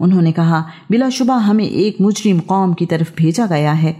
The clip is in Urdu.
انہوں نے کہا بلا شبہ ہمیں ایک مجرم قوم کی طرف بھیجا گیا ہے۔